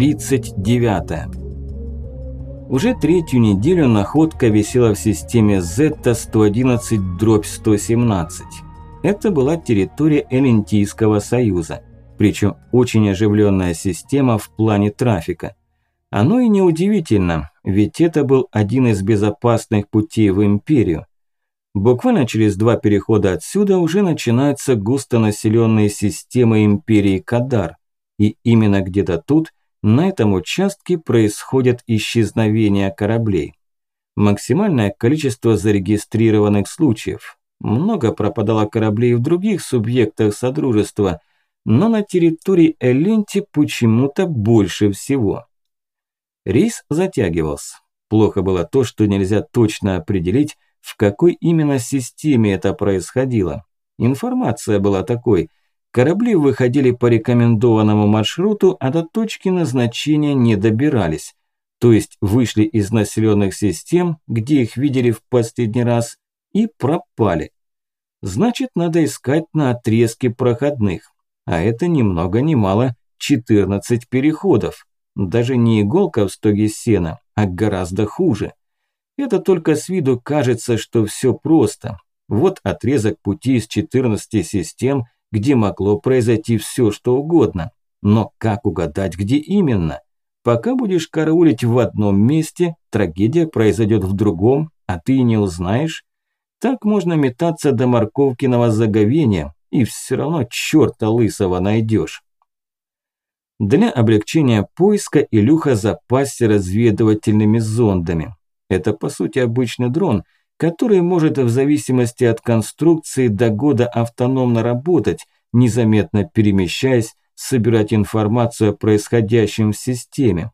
Глава 39 Уже третью неделю находка висела в системе Z-111-117. Это была территория Элентийского союза, причем очень оживленная система в плане трафика. Оно и неудивительно, ведь это был один из безопасных путей в империю. Буквально через два перехода отсюда уже начинаются густонаселенные системы империи Кадар. И именно где-то тут, на этом участке, происходят исчезновения кораблей. Максимальное количество зарегистрированных случаев. Много пропадало кораблей в других субъектах Содружества, но на территории Эленти почему-то больше всего. Рейс затягивался. Плохо было то, что нельзя точно определить, в какой именно системе это происходило. Информация была такой – Корабли выходили по рекомендованному маршруту, а до точки назначения не добирались. То есть вышли из населенных систем, где их видели в последний раз, и пропали. Значит, надо искать на отрезке проходных. А это ни много ни мало 14 переходов. Даже не иголка в стоге сена, а гораздо хуже. Это только с виду кажется, что все просто. Вот отрезок пути из 14 систем – где могло произойти все, что угодно. Но как угадать, где именно? Пока будешь караулить в одном месте, трагедия произойдет в другом, а ты не узнаешь. Так можно метаться до морковкиного заговения, и все равно черта лысого найдешь. Для облегчения поиска Илюха запасся разведывательными зондами. Это по сути обычный дрон – который может в зависимости от конструкции до года автономно работать, незаметно перемещаясь, собирать информацию о происходящем в системе.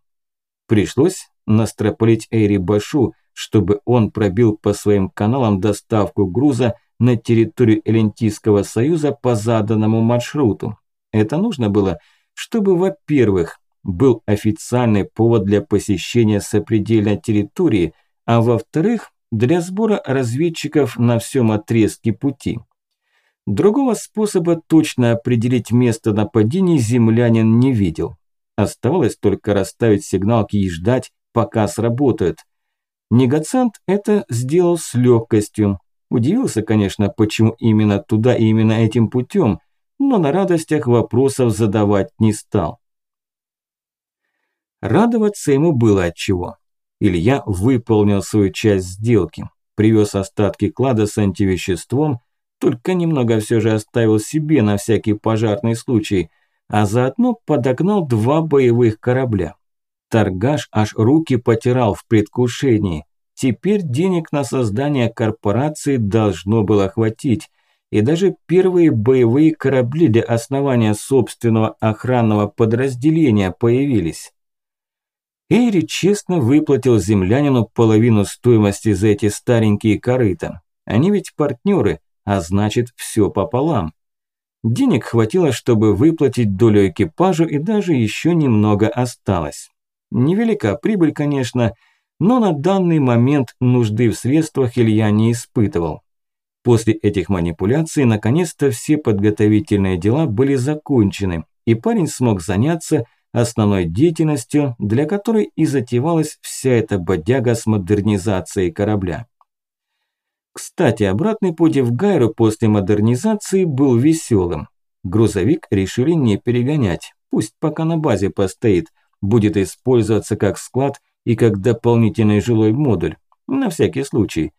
Пришлось настропалить Эйри Башу, чтобы он пробил по своим каналам доставку груза на территорию Элентийского союза по заданному маршруту. Это нужно было, чтобы, во-первых, был официальный повод для посещения сопредельной территории, а во-вторых, для сбора разведчиков на всем отрезке пути. Другого способа точно определить место нападений землянин не видел. Оставалось только расставить сигналки и ждать, пока сработают. Негациант это сделал с легкостью. Удивился, конечно, почему именно туда и именно этим путем, но на радостях вопросов задавать не стал. Радоваться ему было от чего. Илья выполнил свою часть сделки, привез остатки клада с антивеществом, только немного все же оставил себе на всякий пожарный случай, а заодно подогнал два боевых корабля. Торгаш аж руки потирал в предвкушении. Теперь денег на создание корпорации должно было хватить, и даже первые боевые корабли для основания собственного охранного подразделения появились. Эйри честно выплатил землянину половину стоимости за эти старенькие корыта. Они ведь партнеры, а значит все пополам. Денег хватило, чтобы выплатить долю экипажу и даже еще немного осталось. Невелика прибыль, конечно, но на данный момент нужды в средствах Илья не испытывал. После этих манипуляций наконец-то все подготовительные дела были закончены, и парень смог заняться основной деятельностью, для которой и затевалась вся эта бодяга с модернизацией корабля. Кстати, обратный путь в Гайру после модернизации был веселым. Грузовик решили не перегонять, пусть пока на базе постоит, будет использоваться как склад и как дополнительный жилой модуль, на всякий случай.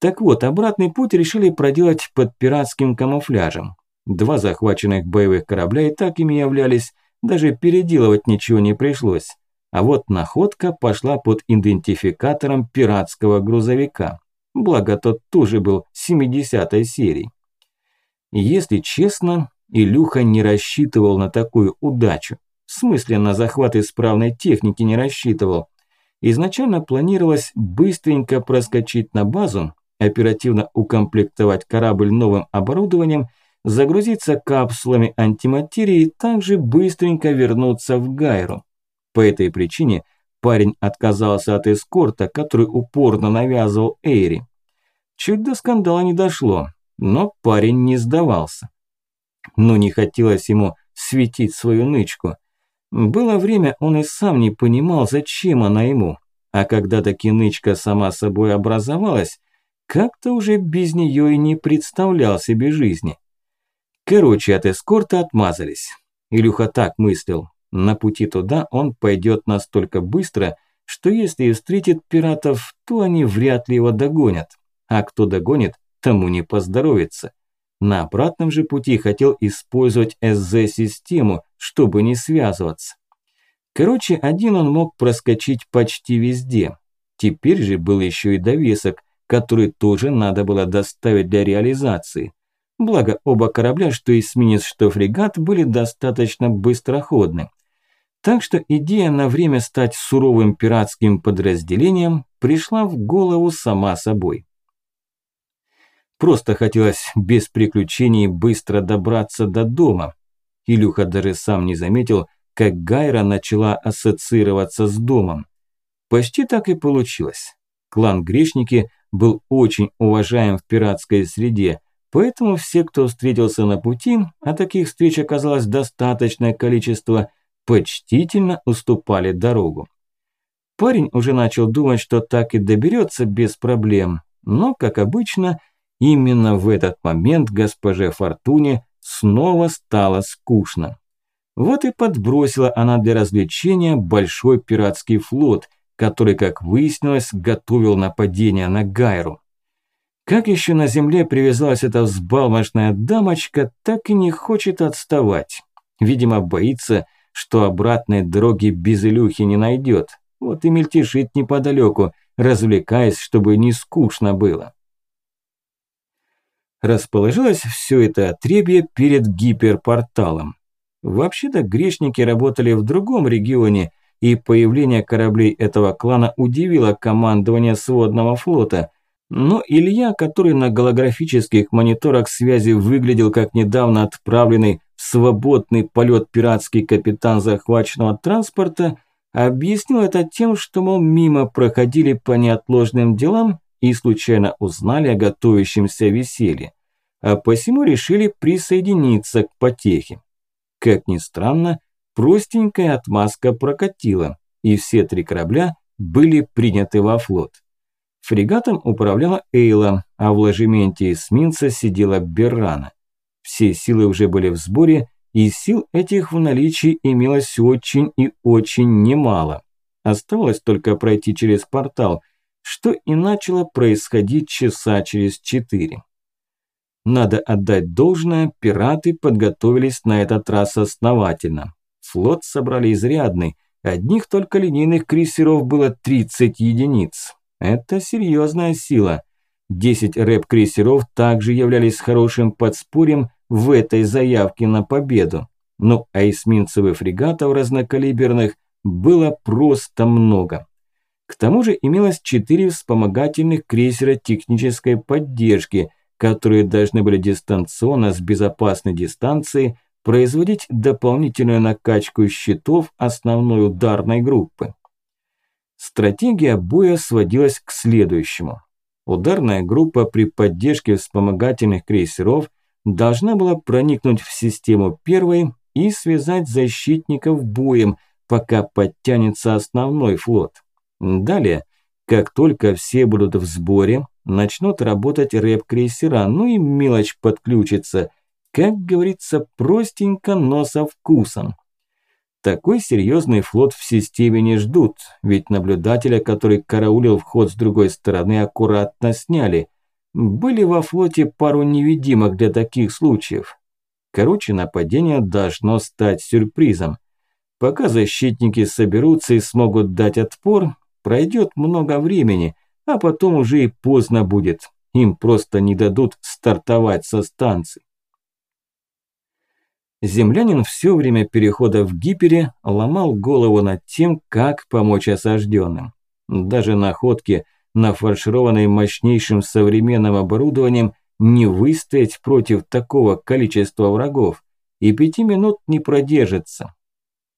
Так вот, обратный путь решили проделать под пиратским камуфляжем. Два захваченных боевых корабля и так ими являлись, даже переделывать ничего не пришлось. А вот находка пошла под идентификатором пиратского грузовика. Благо тот тоже был 70-й серии. Если честно, Илюха не рассчитывал на такую удачу. В смысле, на захват исправной техники не рассчитывал. Изначально планировалось быстренько проскочить на базу, оперативно укомплектовать корабль новым оборудованием – загрузиться капсулами антиматерии и также быстренько вернуться в Гайру. По этой причине парень отказался от эскорта, который упорно навязывал Эйри. Чуть до скандала не дошло, но парень не сдавался. Но не хотелось ему светить свою нычку. Было время, он и сам не понимал, зачем она ему. А когда таки нычка сама собой образовалась, как-то уже без нее и не представлял себе жизни. Короче, от эскорта отмазались. Илюха так мыслил. На пути туда он пойдет настолько быстро, что если и встретит пиратов, то они вряд ли его догонят. А кто догонит, тому не поздоровится. На обратном же пути хотел использовать СЗ-систему, чтобы не связываться. Короче, один он мог проскочить почти везде. Теперь же был еще и довесок, который тоже надо было доставить для реализации. Благо, оба корабля, что эсминец, что фрегат, были достаточно быстроходны. Так что идея на время стать суровым пиратским подразделением пришла в голову сама собой. Просто хотелось без приключений быстро добраться до дома. Илюха даже сам не заметил, как Гайра начала ассоциироваться с домом. Почти так и получилось. Клан Грешники был очень уважаем в пиратской среде, поэтому все, кто встретился на пути, а таких встреч оказалось достаточное количество, почтительно уступали дорогу. Парень уже начал думать, что так и доберется без проблем, но, как обычно, именно в этот момент госпоже Фортуне снова стало скучно. Вот и подбросила она для развлечения большой пиратский флот, который, как выяснилось, готовил нападение на Гайру. Как еще на земле привязалась эта взбалмошная дамочка, так и не хочет отставать. Видимо, боится, что обратной дороги без Илюхи не найдет. Вот и мельтешит неподалеку, развлекаясь, чтобы не скучно было. Расположилось все это отребье перед гиперпорталом. Вообще-то грешники работали в другом регионе, и появление кораблей этого клана удивило командование сводного флота. Но Илья, который на голографических мониторах связи выглядел как недавно отправленный в свободный полет пиратский капитан захваченного транспорта, объяснил это тем, что, мол, мимо проходили по неотложным делам и случайно узнали о готовящемся веселье, а посему решили присоединиться к потехе. Как ни странно, простенькая отмазка прокатила, и все три корабля были приняты во флот. Фрегатом управляла Эйла, а в ложементе эсминца сидела Беррана. Все силы уже были в сборе, и сил этих в наличии имелось очень и очень немало. Оставалось только пройти через портал, что и начало происходить часа через четыре. Надо отдать должное, пираты подготовились на этот раз основательно. Флот собрали изрядный, одних только линейных крейсеров было 30 единиц. Это серьезная сила. 10 рэп-крейсеров также являлись хорошим подспорьем в этой заявке на победу. Ну а фрегатов разнокалиберных было просто много. К тому же имелось 4 вспомогательных крейсера технической поддержки – которые должны были дистанционно с безопасной дистанции производить дополнительную накачку щитов основной ударной группы. Стратегия боя сводилась к следующему. Ударная группа при поддержке вспомогательных крейсеров должна была проникнуть в систему первой и связать защитников боем, пока подтянется основной флот. Далее, как только все будут в сборе, начнут работать рэп-крейсера, ну и мелочь подключится. Как говорится, простенько, но со вкусом. Такой серьезный флот в системе не ждут, ведь наблюдателя, который караулил вход с другой стороны, аккуратно сняли. Были во флоте пару невидимок для таких случаев. Короче, нападение должно стать сюрпризом. Пока защитники соберутся и смогут дать отпор, пройдет много времени, а потом уже и поздно будет. Им просто не дадут стартовать со станции. Землянин все время перехода в гипере ломал голову над тем, как помочь осажденным. Даже находки, нафаршированные мощнейшим современным оборудованием, не выстоять против такого количества врагов, и пяти минут не продержится.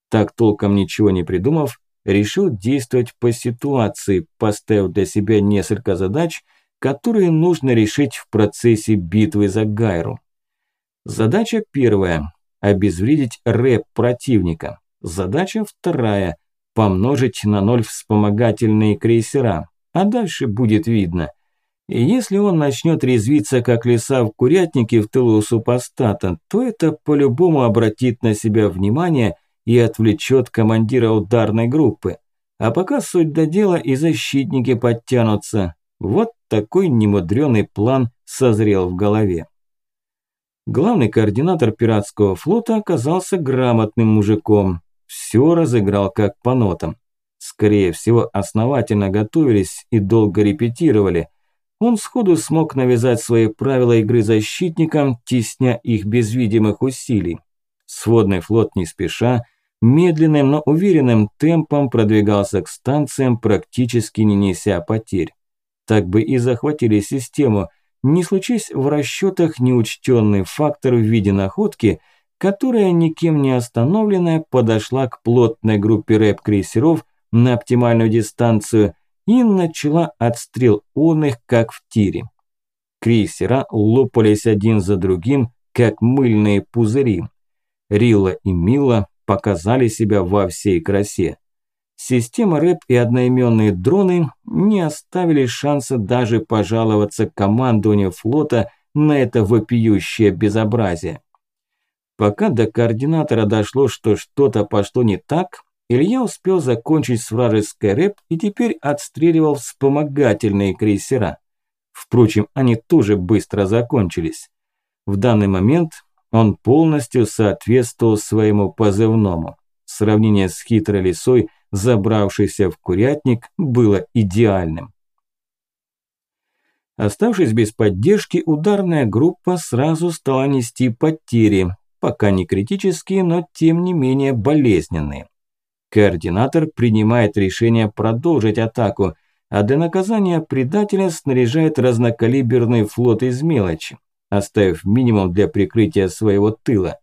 Так толком ничего не придумав, решил действовать по ситуации, поставив для себя несколько задач, которые нужно решить в процессе битвы за Гайру. Задача первая – обезвредить рэп противника. Задача вторая – помножить на ноль вспомогательные крейсера, а дальше будет видно. И если он начнет резвиться, как лиса в курятнике в тылу супостата, то это по-любому обратит на себя внимание и отвлечет командира ударной группы. А пока суть до дела и защитники подтянутся. Вот такой немудрёный план созрел в голове. Главный координатор пиратского флота оказался грамотным мужиком. Все разыграл как по нотам. Скорее всего, основательно готовились и долго репетировали. Он сходу смог навязать свои правила игры защитникам, тесня их без видимых усилий. Сводный флот не спеша, медленным, но уверенным темпом продвигался к станциям, практически не неся потерь. Так бы и захватили систему – не случись в расчетах неучтенный фактор в виде находки, которая никем не остановленная подошла к плотной группе рэп-крейсеров на оптимальную дистанцию и начала отстрел он их как в тире. Крейсера лопались один за другим, как мыльные пузыри. Рилла и Мила показали себя во всей красе. Система РЭП и одноименные дроны не оставили шанса даже пожаловаться командованию флота на это вопиющее безобразие. Пока до координатора дошло, что что-то пошло не так, Илья успел закончить с вражеской рэп и теперь отстреливал вспомогательные крейсера. Впрочем, они тоже быстро закончились. В данный момент он полностью соответствовал своему позывному. Сравнение с хитрой лисой – забравшийся в курятник, было идеальным. Оставшись без поддержки, ударная группа сразу стала нести потери, пока не критические, но тем не менее болезненные. Координатор принимает решение продолжить атаку, а для наказания предателя снаряжает разнокалиберный флот из мелочи, оставив минимум для прикрытия своего тыла.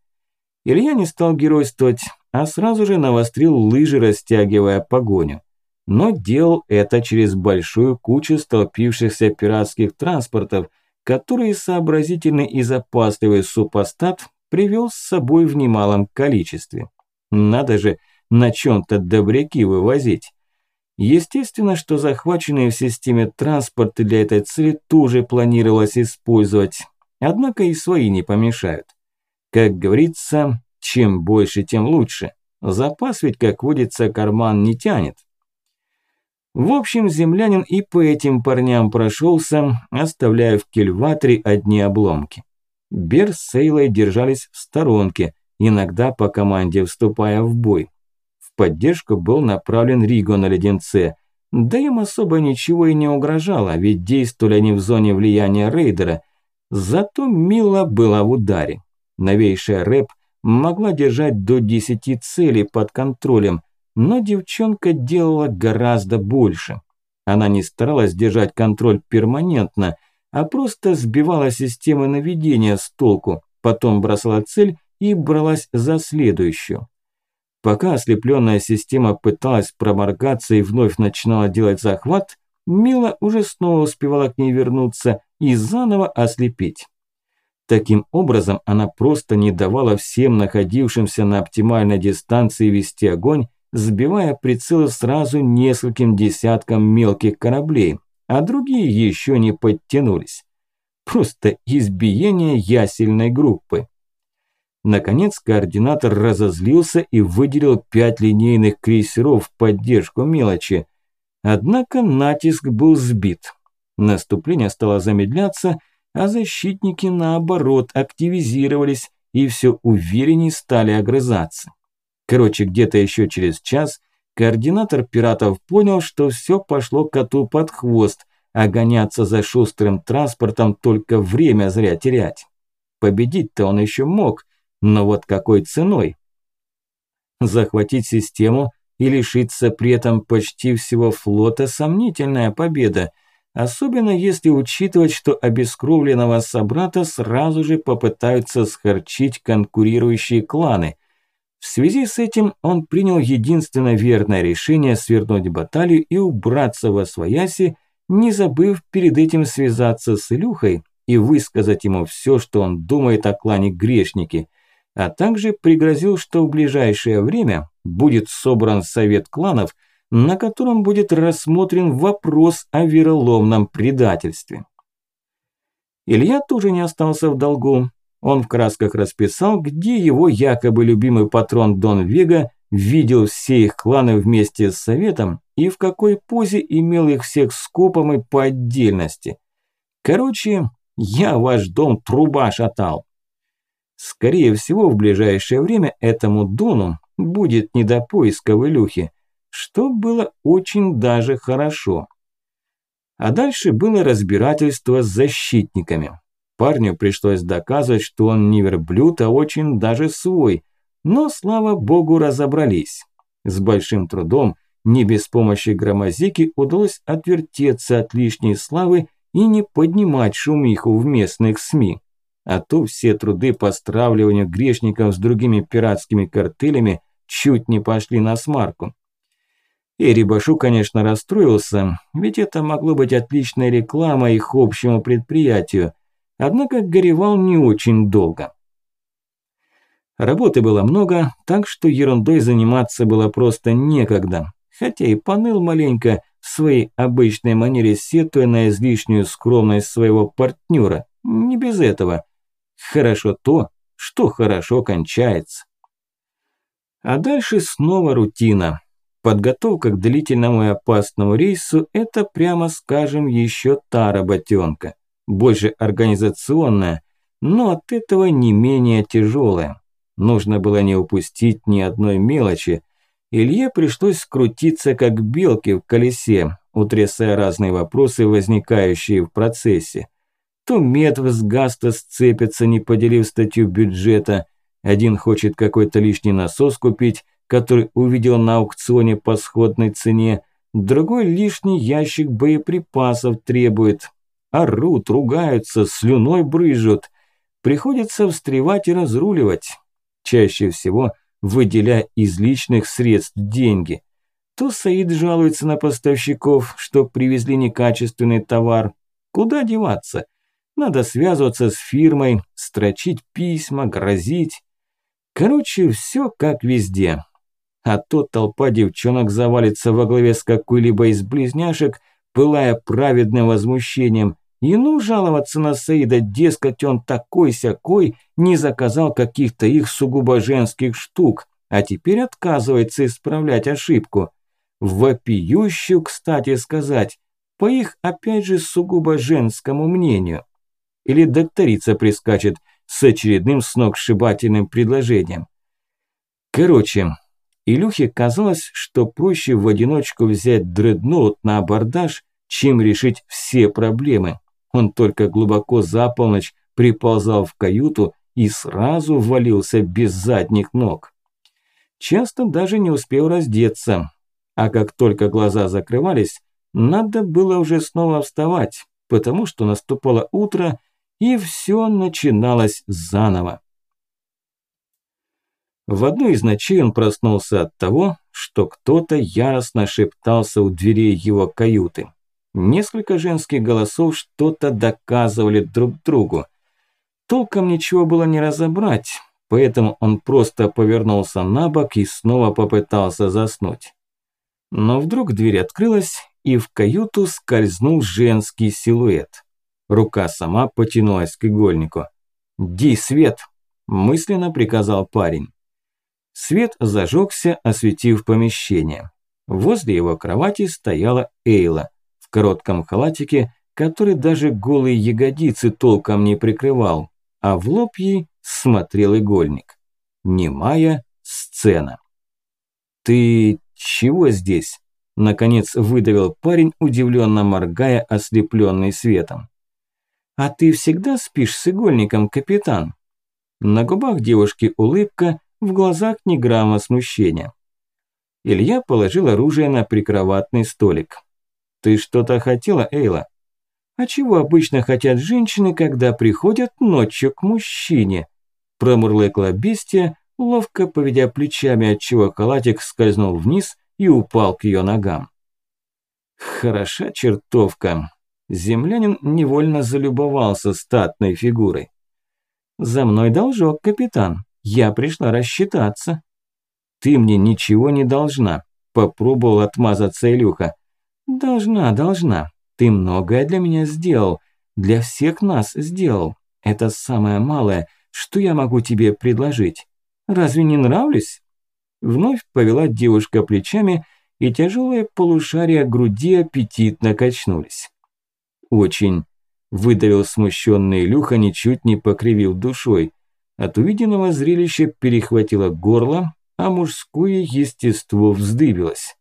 Илья не стал геройствовать, а сразу же навострил лыжи, растягивая погоню. Но делал это через большую кучу столпившихся пиратских транспортов, которые сообразительный и запасливый супостат привел с собой в немалом количестве. Надо же на чем-то добряки вывозить. Естественно, что захваченные в системе транспорты для этой цели тоже планировалось использовать, однако и свои не помешают. Как говорится, чем больше, тем лучше. Запас ведь, как водится, карман не тянет. В общем, землянин и по этим парням прошелся, оставляя в кельваторе одни обломки. Бер с Сейлой держались в сторонке, иногда по команде вступая в бой. В поддержку был направлен Риго на леденце, да им особо ничего и не угрожало, ведь действовали они в зоне влияния рейдера. Зато Мила была в ударе. Новейшая рэп могла держать до 10 целей под контролем, но девчонка делала гораздо больше. Она не старалась держать контроль перманентно, а просто сбивала системы наведения с толку, потом бросала цель и бралась за следующую. Пока ослепленная система пыталась проморгаться и вновь начинала делать захват, Мила уже снова успевала к ней вернуться и заново ослепить. Таким образом, она просто не давала всем находившимся на оптимальной дистанции вести огонь, сбивая прицелы сразу нескольким десяткам мелких кораблей, а другие еще не подтянулись. Просто избиение ясельной группы. Наконец координатор разозлился и выделил пять линейных крейсеров в поддержку мелочи. Однако натиск был сбит. Наступление стало замедляться – а защитники, наоборот, активизировались и все увереннее стали огрызаться. Короче, где-то еще через час координатор пиратов понял, что все пошло коту под хвост, а гоняться за шустрым транспортом только время зря терять. Победить-то он еще мог, но вот какой ценой? Захватить систему и лишиться при этом почти всего флота – сомнительная победа – Особенно если учитывать, что обескровленного собрата сразу же попытаются схорчить конкурирующие кланы. В связи с этим он принял единственно верное решение свернуть баталию и убраться во свояси, не забыв перед этим связаться с Илюхой и высказать ему все, что он думает о клане Грешники. а также пригрозил, что в ближайшее время будет собран совет кланов, на котором будет рассмотрен вопрос о вероломном предательстве. Илья тоже не остался в долгу. Он в красках расписал, где его якобы любимый патрон Дон Вега видел все их кланы вместе с советом и в какой позе имел их всех скопом и по отдельности. Короче, я ваш дом труба шатал. Скорее всего, в ближайшее время этому Дону будет не до поиска в Илюхе, что было очень даже хорошо. А дальше было разбирательство с защитниками. Парню пришлось доказывать, что он не верблюд, а очень даже свой. Но, слава богу, разобрались. С большим трудом, не без помощи громозики, удалось отвертеться от лишней славы и не поднимать шумиху в местных СМИ. А то все труды по стравливанию грешников с другими пиратскими картелями чуть не пошли на смарку. И Рибашу, конечно, расстроился, ведь это могло быть отличной рекламой их общему предприятию, Однако горевал не очень долго. Работы было много, так что ерундой заниматься было просто некогда. Хотя и поныл маленько в своей обычной манере, сетуя на излишнюю скромность своего партнера. Не без этого. Хорошо то, что хорошо кончается. А дальше снова рутина. Подготовка к длительному и опасному рейсу – это, прямо скажем, еще та работенка больше организационная, но от этого не менее тяжелая. Нужно было не упустить ни одной мелочи. Илье пришлось скрутиться как белки в колесе, утрясая разные вопросы, возникающие в процессе. То Медв с Гаста сцепятся, не поделив статью бюджета. Один хочет какой-то лишний насос купить, который увидел на аукционе по сходной цене, другой лишний ящик боеприпасов требует, Орут, ругаются, слюной брызжут. Приходится встревать и разруливать. Чаще всего выделяя из личных средств деньги. То Саид жалуется на поставщиков, что привезли некачественный товар. Куда деваться? Надо связываться с фирмой, строчить письма, грозить. Короче, все как везде. А то толпа девчонок завалится во главе с какой-либо из близняшек, пылая праведным возмущением. И ну жаловаться на Саида, дескать, он такой-сякой, не заказал каких-то их сугубо женских штук, а теперь отказывается исправлять ошибку. Вопиющую, кстати сказать, по их, опять же, сугубо женскому мнению. Или докторица прискачет с очередным сногсшибательным предложением. Короче, Илюхе казалось, что проще в одиночку взять дредноут на абордаж, чем решить все проблемы. Он только глубоко за полночь приползал в каюту и сразу ввалился без задних ног. Часто даже не успел раздеться, а как только глаза закрывались, надо было уже снова вставать, потому что наступало утро и все начиналось заново. В одну из ночей он проснулся от того, что кто-то яростно шептался у дверей его каюты. Несколько женских голосов что-то доказывали друг другу. Толком ничего было не разобрать, поэтому он просто повернулся на бок и снова попытался заснуть. Но вдруг дверь открылась, и в каюту скользнул женский силуэт. Рука сама потянулась к игольнику. «Ди, свет!» – мысленно приказал парень. Свет зажегся, осветив помещение. Возле его кровати стояла Эйла – в коротком халатике, который даже голые ягодицы толком не прикрывал, а в лоб ей смотрел игольник. Немая сцена. «Ты чего здесь?» – наконец выдавил парень, удивленно моргая, ослепленный светом. «А ты всегда спишь с игольником, капитан?» На губах девушки улыбка, в глазах ни грамма смущения. Илья положил оружие на прикроватный столик. «Ты что-то хотела, Эйла?» «А чего обычно хотят женщины, когда приходят ночью к мужчине?» Промурлыкла бестия, ловко поведя плечами, отчего халатик скользнул вниз и упал к ее ногам. Хороша чертовка. Землянин невольно залюбовался статной фигурой. «За мной должок, капитан», Я пришла рассчитаться. Ты мне ничего не должна. Попробовал отмазаться Илюха. Должна, должна. Ты многое для меня сделал. Для всех нас сделал. Это самое малое, что я могу тебе предложить. Разве не нравлюсь? Вновь повела девушка плечами, и тяжелые полушария груди аппетитно качнулись. Очень. Выдавил смущенный Илюха, ничуть не покривил душой. От увиденного зрелища перехватило горло, а мужское естество вздыбилось.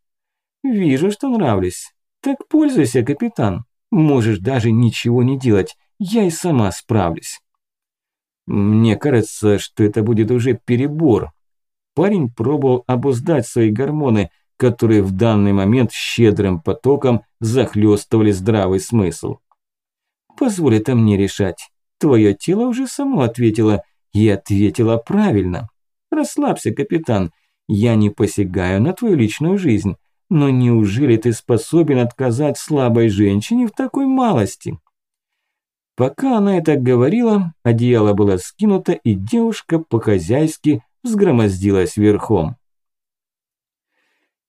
«Вижу, что нравлюсь. Так пользуйся, капитан. Можешь даже ничего не делать, я и сама справлюсь». Мне кажется, что это будет уже перебор. Парень пробовал обуздать свои гормоны, которые в данный момент щедрым потоком захлестывали здравый смысл. Позволь это мне решать. Твое тело уже само ответило, и ответило правильно. Расслабься, капитан. Я не посягаю на твою личную жизнь. Но неужели ты способен отказать слабой женщине в такой малости? Пока она это говорила, одеяло было скинуто, и девушка по-хозяйски взгромоздилась верхом.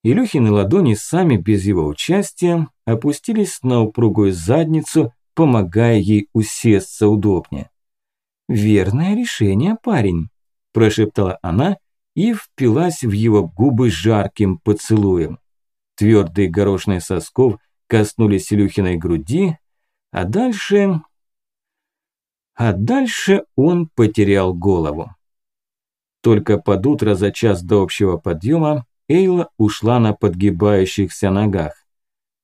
Илюхины ладони сами без его участия опустились на упругую задницу, помогая ей усесться удобнее. «Верное решение, парень», – прошептала она и впилась в его губы жарким поцелуем. Твердые горошные сосков коснулись Илюхиной груди, а дальше... А дальше он потерял голову. Только под утро за час до общего подъема Эйла ушла на подгибающихся ногах.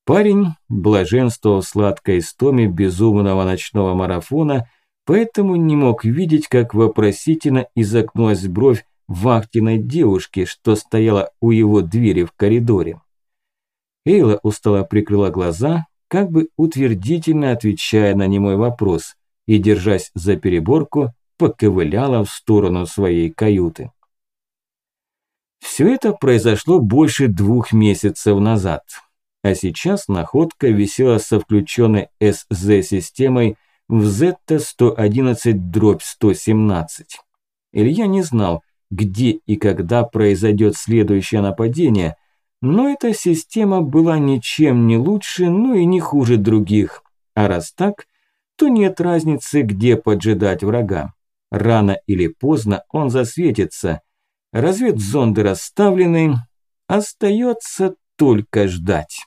Парень блаженствовал сладкой истоме безумного ночного марафона, поэтому не мог видеть, как вопросительно изогнулась бровь вахтенной девушки, что стояла у его двери в коридоре. Эйла устало прикрыла глаза, как бы утвердительно отвечая на немой вопрос, и, держась за переборку, поковыляла в сторону своей каюты. Все это произошло больше двух месяцев назад а сейчас находка висела со включенной СЗ-системой в Z111-117. Илья не знал, где и когда произойдет следующее нападение, но эта система была ничем не лучше, ну и не хуже других. А раз так, то нет разницы, где поджидать врага. Рано или поздно он засветится. Разведзонды расставлены, остается только ждать.